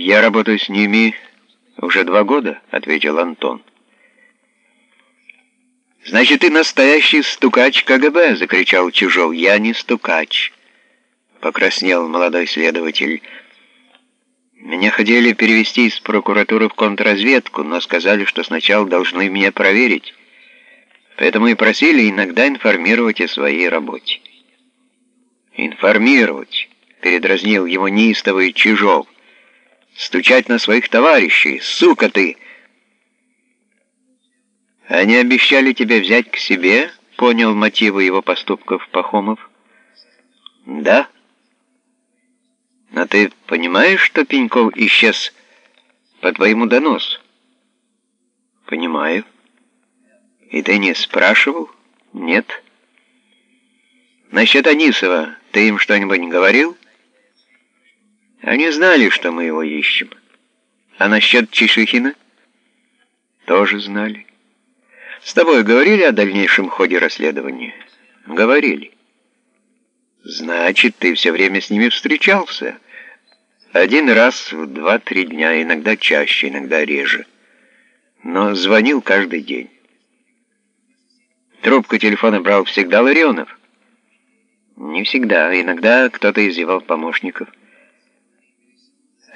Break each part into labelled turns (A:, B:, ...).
A: «Я работаю с ними уже два года», — ответил Антон. «Значит, ты настоящий стукач КГБ!» — закричал Чужов. «Я не стукач!» — покраснел молодой следователь. «Меня хотели перевести из прокуратуры в контрразведку, но сказали, что сначала должны меня проверить. Поэтому и просили иногда информировать о своей работе». «Информировать!» — передразнил его неистовый Чижов. «Стучать на своих товарищей! Сука ты!» «Они обещали тебя взять к себе?» — понял мотивы его поступков Пахомов. «Да». «Но ты понимаешь, что Пеньков исчез по твоему доносу?» «Понимаю». «И ты не спрашивал?» «Нет». «Насчет Анисова ты им что-нибудь говорил?» «Они знали, что мы его ищем. А насчет Чешихина?» «Тоже знали». С тобой говорили о дальнейшем ходе расследования? Говорили. Значит, ты все время с ними встречался. Один раз в два-три дня, иногда чаще, иногда реже. Но звонил каждый день. Трубку телефона брал всегда Ларионов? Не всегда, иногда кто-то из его помощников.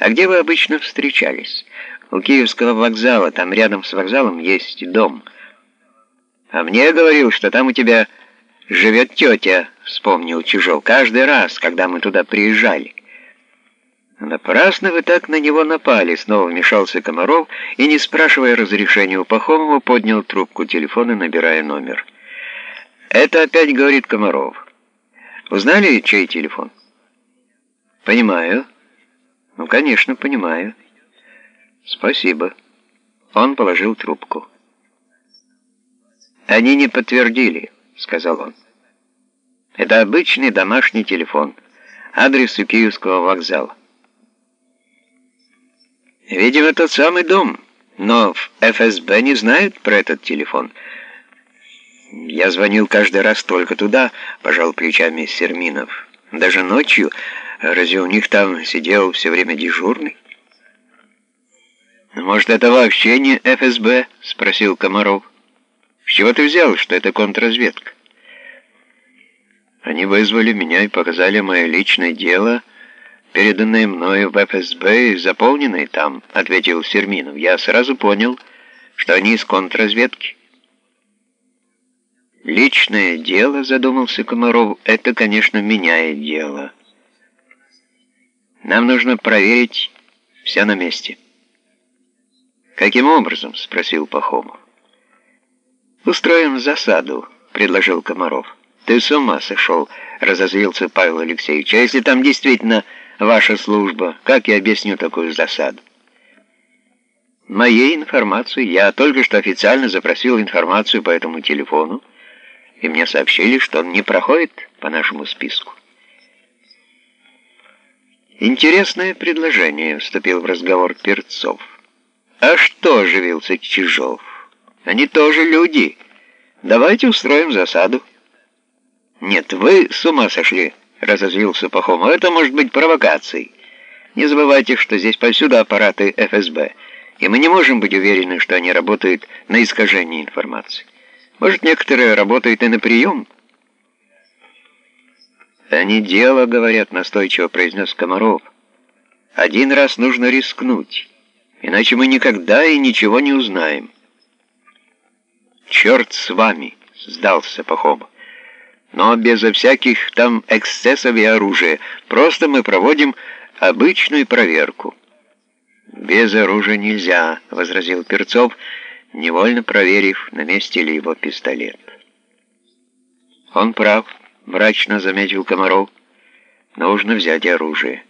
A: А где вы обычно встречались? У Киевского вокзала, там рядом с вокзалом есть дом – «А мне говорил, что там у тебя живет тетя», — вспомнил Чужов, «каждый раз, когда мы туда приезжали». «Напрасно вы так на него напали», — снова вмешался Комаров и, не спрашивая разрешения у Пахомова, поднял трубку телефона, набирая номер. «Это опять говорит Комаров. Узнали, чей телефон?» «Понимаю». «Ну, конечно, понимаю». «Спасибо». Он положил трубку. «Они не подтвердили», — сказал он. «Это обычный домашний телефон. Адрес у Киевского вокзала». «Видимо, тот самый дом, но в ФСБ не знают про этот телефон». «Я звонил каждый раз только туда», — пожал плечами Серминов. «Даже ночью. Разве у них там сидел все время дежурный?» «Может, это вообще не ФСБ?» — спросил Комаров. С чего ты взял, что это контрразведка? Они вызвали меня и показали мое личное дело, переданное мною в ФСБ и заполненное там, ответил Серминов. Я сразу понял, что они из контрразведки. Личное дело, задумался Комаров, это, конечно, меняет дело. Нам нужно проверить все на месте. Каким образом? спросил Пахомов. «Устроим засаду», — предложил Комаров. «Ты с ума сошел», — разозлился Павел Алексеевич. «А если там действительно ваша служба, как я объясню такую засаду?» «Моей информации. Я только что официально запросил информацию по этому телефону, и мне сообщили, что он не проходит по нашему списку». «Интересное предложение», — вступил в разговор Перцов. «А что?» — оживился Чижов. Они тоже люди. Давайте устроим засаду». «Нет, вы с ума сошли», — разозлился Пахомов. «Это может быть провокацией. Не забывайте, что здесь повсюду аппараты ФСБ, и мы не можем быть уверены, что они работают на искажение информации. Может, некоторые работают и на прием?» «Они дело, — говорят, — настойчиво произнес Комаров. Один раз нужно рискнуть, иначе мы никогда и ничего не узнаем». «Черт с вами!» — сдался Пахом. «Но безо всяких там эксцессов и оружия. Просто мы проводим обычную проверку». «Без оружия нельзя», — возразил Перцов, невольно проверив, на месте ли его пистолет. «Он прав», — мрачно заметил Комаров. «Нужно взять оружие».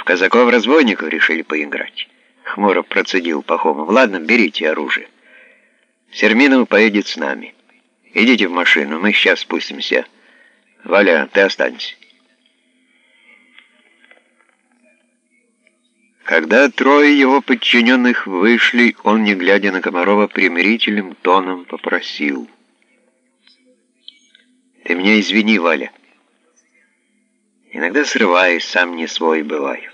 A: «В казаков-разбойников решили поиграть», — хмуро процедил Пахомов. «Ладно, берите оружие». Серминов поедет с нами. Идите в машину, мы сейчас спустимся. Валя, ты останься. Когда трое его подчиненных вышли, он, не глядя на Комарова, примирительным тоном попросил. «Ты меня извини, Валя. Иногда срываюсь, сам не свой бываю».